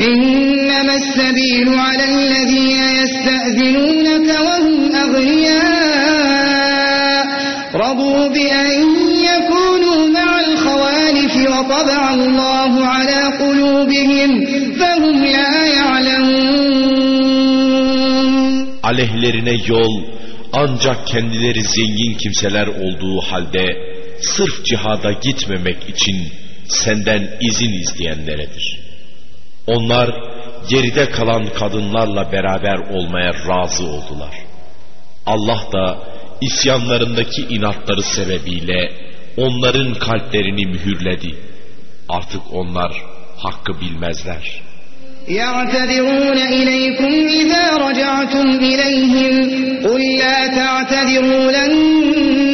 إنما السبيل على الذين يستأذنونك وهم أغنياء رضوا بأن يكونوا مع الخوالف وطبع الله على قلوبهم فهم لا يعلمون Aleyhlerine yol ancak kendileri zengin kimseler olduğu halde sırf cihada gitmemek için senden izin isteyenleredir. Onlar geride kalan kadınlarla beraber olmaya razı oldular. Allah da isyanlarındaki inatları sebebiyle onların kalplerini mühürledi. Artık onlar hakkı bilmezler. يعتذرون إليكم إذا رجعتم إليهم قل لا تعتذروا لن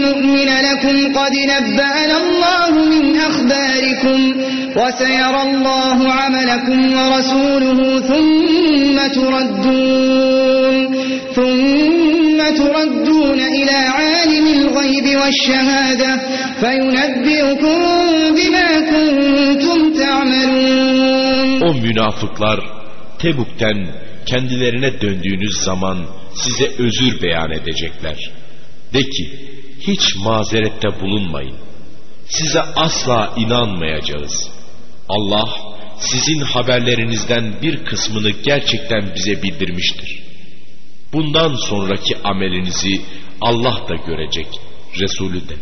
نؤمن لكم قد نبأنا الله من أخباركم وسيرى الله عملكم ورسوله ثم تردون ثم تردون إلى عالم الغيب والشهادة فينبئكم بما كنتم تعملون O münafıklar Tebuk'ten kendilerine döndüğünüz zaman size özür beyan edecekler. De ki hiç mazerette bulunmayın. Size asla inanmayacağız. Allah sizin haberlerinizden bir kısmını gerçekten bize bildirmiştir. Bundan sonraki amelinizi Allah da görecek, Resulü de.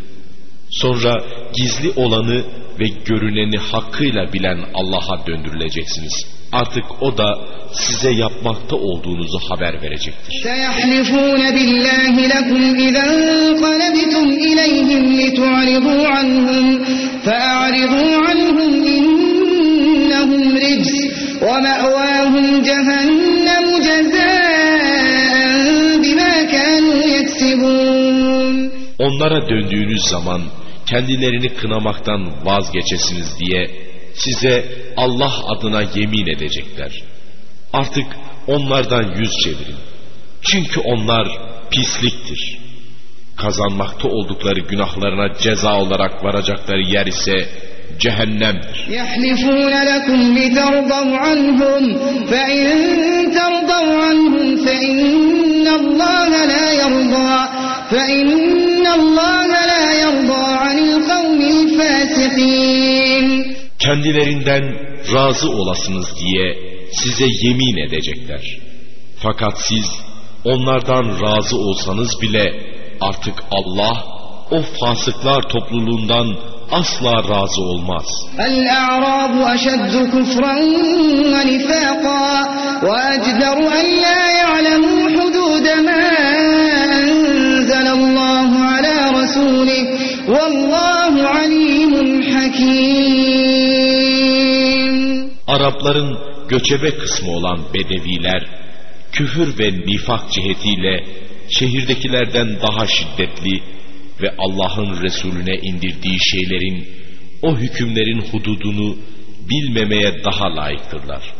Sonra gizli olanı ve görüneni hakkıyla bilen Allah'a döndürüleceksiniz. Artık o da size yapmakta olduğunuzu haber verecektir. سيحلفون بالله لكم إذا انقلبتم إليهم لتعرضوا عنهم فأعرضوا عنهم إنهم رجس ومأواهم جهنم جزاء بما كانوا يكسبون Onlara döndüğünüz zaman kendilerini kınamaktan vazgeçesiniz diye size Allah adına yemin edecekler. Artık onlardan yüz çevirin. Çünkü onlar pisliktir. Kazanmakta oldukları günahlarına ceza olarak varacakları yer ise cehennemdir. يحلفون لكم لترضوا عنهم فإن ترضوا عنهم فإن الله لا يرضى فإن الله لا يرضى عن القوم الفاسقين kendilerinden razı olasınız diye size yemin edecekler. Fakat siz onlardan razı olsanız bile artık Allah o fasıklar topluluğundan asla razı olmaz. El-A'rabu eşeddu küfran ve nifâqa ve ecderu en la ya'lemu hudude ma enzelallahu ala rasulih vallahu alimun hakim. Arapların göçebe kısmı olan Bedeviler, küfür ve nifak cihetiyle şehirdekilerden daha şiddetli ve Allah'ın Resulüne indirdiği şeylerin, o hükümlerin hududunu bilmemeye daha layıktırlar.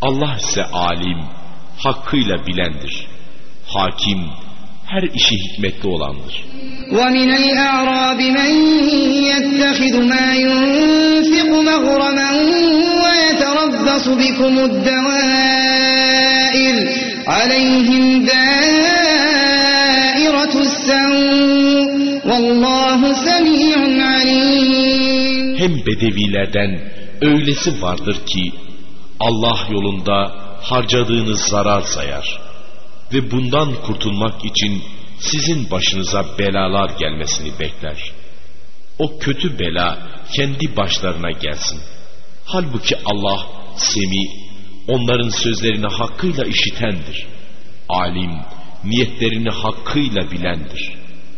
Allah ise alim, hakkıyla bilendir. Hakim, her işi hikmetli olandır. ومن الأعراب من يتخذ ما ينفق مغرما ويتربص بكم الدوائر عليهم دائرة السوء Vallahu semi'un alim. Hem bedevilerden öylesi vardır ki Allah yolunda harcadığınız zarar sayar ve bundan kurtulmak için sizin başınıza belalar gelmesini bekler. O kötü bela kendi başlarına gelsin. Halbuki Allah semi, onların sözlerini hakkıyla işitendir. Alim, niyetlerini hakkıyla bilendir.''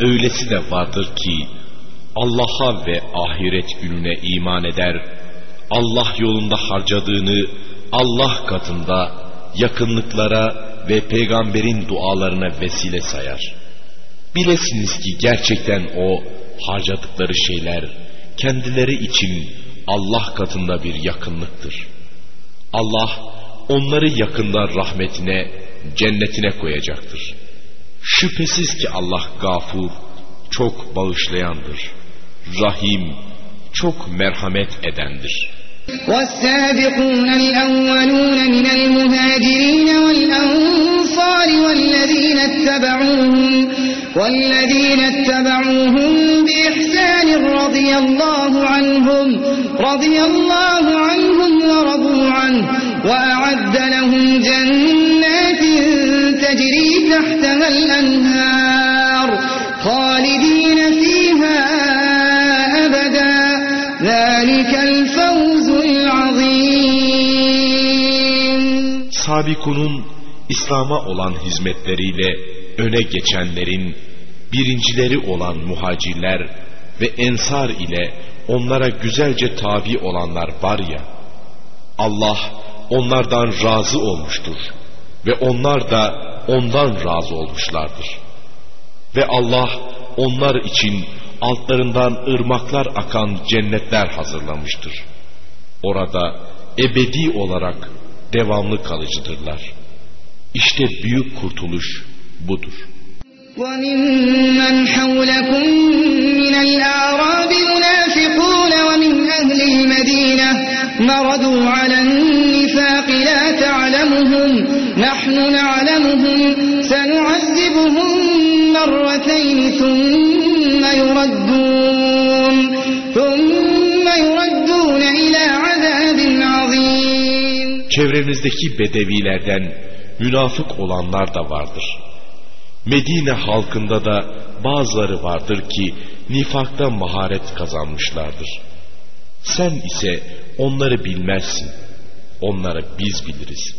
Öylesi de vardır ki Allah'a ve ahiret gününe iman eder, Allah yolunda harcadığını Allah katında yakınlıklara ve peygamberin dualarına vesile sayar. Bilesiniz ki gerçekten o harcadıkları şeyler kendileri için Allah katında bir yakınlıktır. Allah onları yakında rahmetine, cennetine koyacaktır. Şüphesiz ki Allah gafur, çok bağışlayandır. Rahim, çok merhamet edendir.'' والسابقون الأولون من المهاجرين والأنصار والذين اتبعوهم والذين اتبعوهم بإحسان رضي الله عنهم رضي الله عنهم ورضوا عنه وأعد لهم جنات تجري تحتها الأنهار خالدين فيها أبدا ذلك الفوز Sabikunun İslam'a olan hizmetleriyle öne geçenlerin birincileri olan muhacirler ve ensar ile onlara güzelce tabi olanlar var ya, Allah onlardan razı olmuştur ve onlar da ondan razı olmuşlardır. Ve Allah onlar için altlarından ırmaklar akan cennetler hazırlamıştır. Orada ebedi olarak devamlı kalıcıdırlar. İşte büyük kurtuluş budur. وَمِمَّنْ حَوْلَكُمْ مِنَ الْأَعْرَابِ مُنَافِقُونَ وَمِنْ أَهْلِ الْمَدِينَةِ مَرَدُوا عَلَى النِّفَاقِ نَعْلَمُهُمْ سَنُعَذِّبُهُمْ مَرَّتَيْنِ ثُمَّ يُرَدُّونَ ثُمَّ يُرَدُّونَ إِلَى عَذَابٍ عَظِيمٍ Çevrenizdeki bedevilerden münafık olanlar da vardır. Medine halkında da bazıları vardır ki nifakta maharet kazanmışlardır. Sen ise onları bilmezsin. Onları biz biliriz.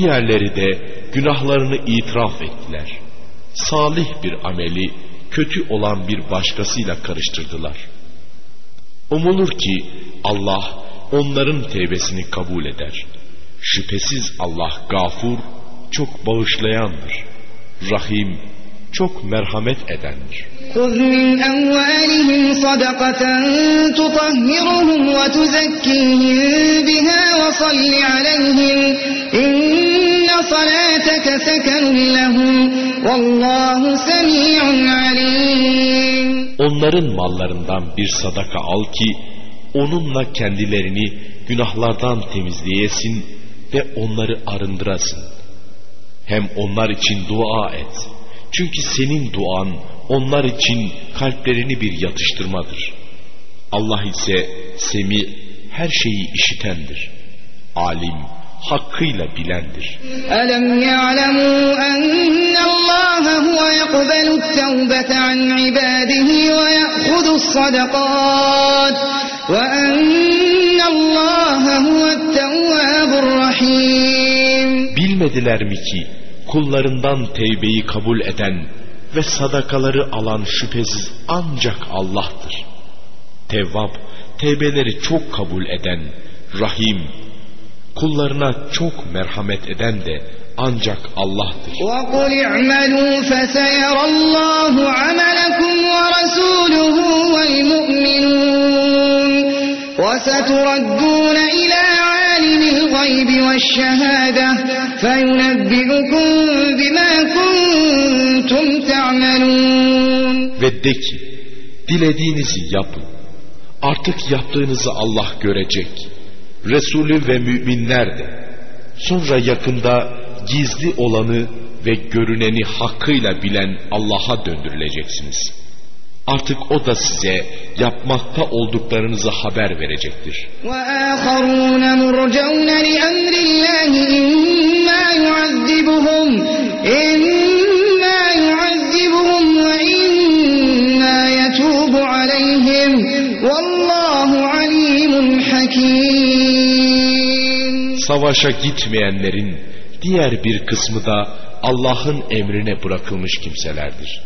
Diğerleri de günahlarını itiraf ettiler. Salih bir ameli kötü olan bir başkasıyla karıştırdılar. Umulur ki Allah onların tevbesini kabul eder. Şüphesiz Allah gafur, çok bağışlayandır. Rahim, çok merhamet edendir. خذ من أموالهم صدقة تطهرهم وتزكيهم بها وصل عليهم إن صلاتك سكن لهم والله سميع عليم Onların mallarından bir sadaka al ki onunla kendilerini günahlardan temizleyesin ve onları arındırasın. Hem onlar için dua et. Çünkü senin duan onlar için kalplerini bir yatıştırmadır. Allah ise semi her şeyi işitendir. Alim hakkıyla bilendir. Elem ya'lemu ennallaha huve yekbelu tevbete an ibadihi ve ye'hudu sadakat ve ennallaha huve tevvabur rahim. Bilmediler mi ki kullarından tevbeyi kabul eden ve sadakaları alan şüphesiz ancak Allah'tır. Tevvab, tevbeleri çok kabul eden, rahim, kullarına çok merhamet eden de ancak Allah'tır. وقل اعملوا فسيرى الله عملكم ورسوله والمؤمنون وستردون إلى عالم الغيب والشهادة فينبئكم بما كنتم تعملون Ve de ki, dilediğinizi yapın. Artık yaptığınızı Allah görecek. Resulü ve müminler de. Sonra yakında gizli olanı ve görüneni hakkıyla bilen Allah'a döndürüleceksiniz. Artık o da size yapmakta olduklarınızı haber verecektir. وآخرون مرجون Savaşa gitmeyenlerin diğer bir kısmı da Allah'ın emrine bırakılmış kimselerdir.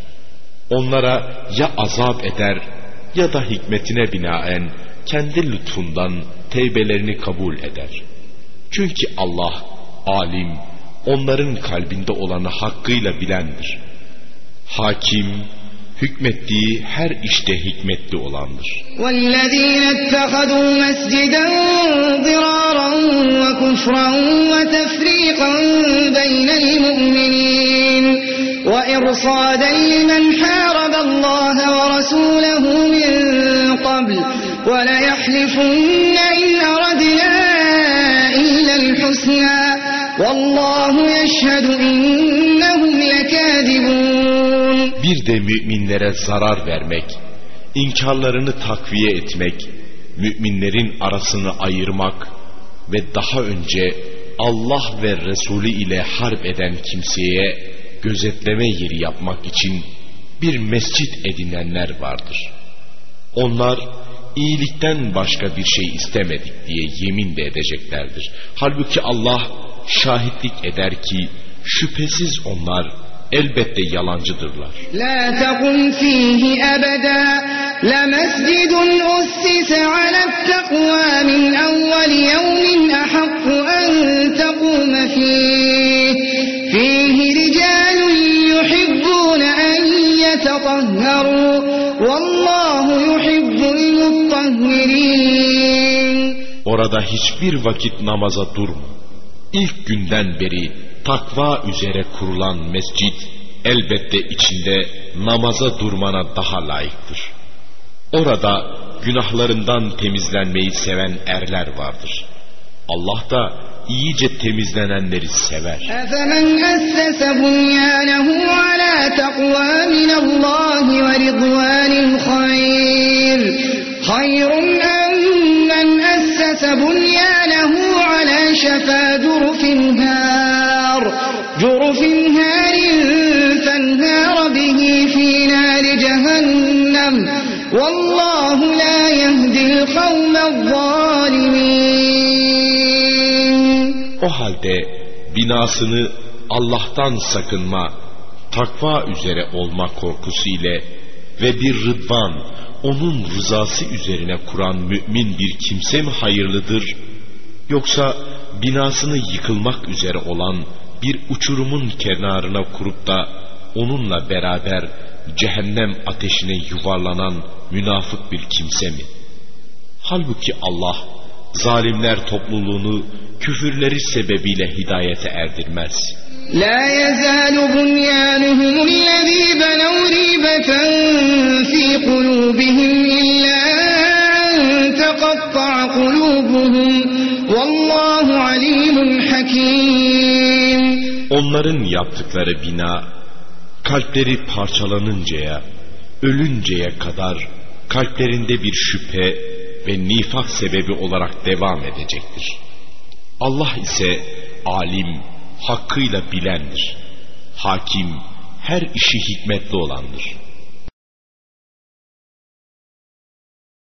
Onlara ya azap eder ya da hikmetine binaen kendi lütfundan tevbelerini kabul eder. Çünkü Allah alim, onların kalbinde olanı hakkıyla bilendir. Hakim, hükmettiği her işte hikmetli olandır. والذين اتخذوا مسجدا ضرارا وكفرا وتفريقا بين المؤمنين وإرصادا لمن حارب الله ورسوله من قبل وليحلفن إن أردنا إلا الحسنى والله يشهد إنهم لكاذبون bir de müminlere zarar vermek, inkarlarını takviye etmek, müminlerin arasını ayırmak ve daha önce Allah ve Resulü ile harp eden kimseye gözetleme yeri yapmak için bir mescit edinenler vardır. Onlar iyilikten başka bir şey istemedik diye yemin de edeceklerdir. Halbuki Allah şahitlik eder ki şüphesiz onlar elbette yalancıdırlar. La taqum fihi ebeda la mescidun ussise ala takva min awwal yawmin ahakku an taqume fihi fihi ricalun yuhibbuna an yetatahharu vallahu yuhibbul muttahhirin Orada hiçbir vakit namaza durma. İlk günden beri takva üzere kurulan mescit elbette içinde namaza durmana daha layıktır. Orada günahlarından temizlenmeyi seven erler vardır. Allah da iyice temizlenenleri sever. Efemen essese bunyanehu ala takva minallahi ve ridvanin hayr. Hayrun أسس بنيانه على شفا جرف هار جرف هار فانهار به في نار جهنم والله لا يهدي القوم الظالمين O halde binasını Allah'tan sakınma, takva üzere olma korkusu ile ve bir rıdvan, onun rızası üzerine kuran mümin bir kimse mi hayırlıdır? Yoksa binasını yıkılmak üzere olan bir uçurumun kenarına kurup da onunla beraber cehennem ateşine yuvarlanan münafık bir kimse mi? Halbuki Allah zalimler topluluğunu küfürleri sebebiyle hidayete erdirmez. لا يزال بنيانهم الذي بنوا ريبة في قلوبهم إلا أن تقطع قلوبهم والله عليم حكيم Onların yaptıkları bina kalpleri parçalanıncaya, ölünceye kadar kalplerinde bir şüphe ve nifak sebebi olarak devam edecektir. Allah ise alim, hakkıyla bilendir. Hakim, her işi hikmetli olandır.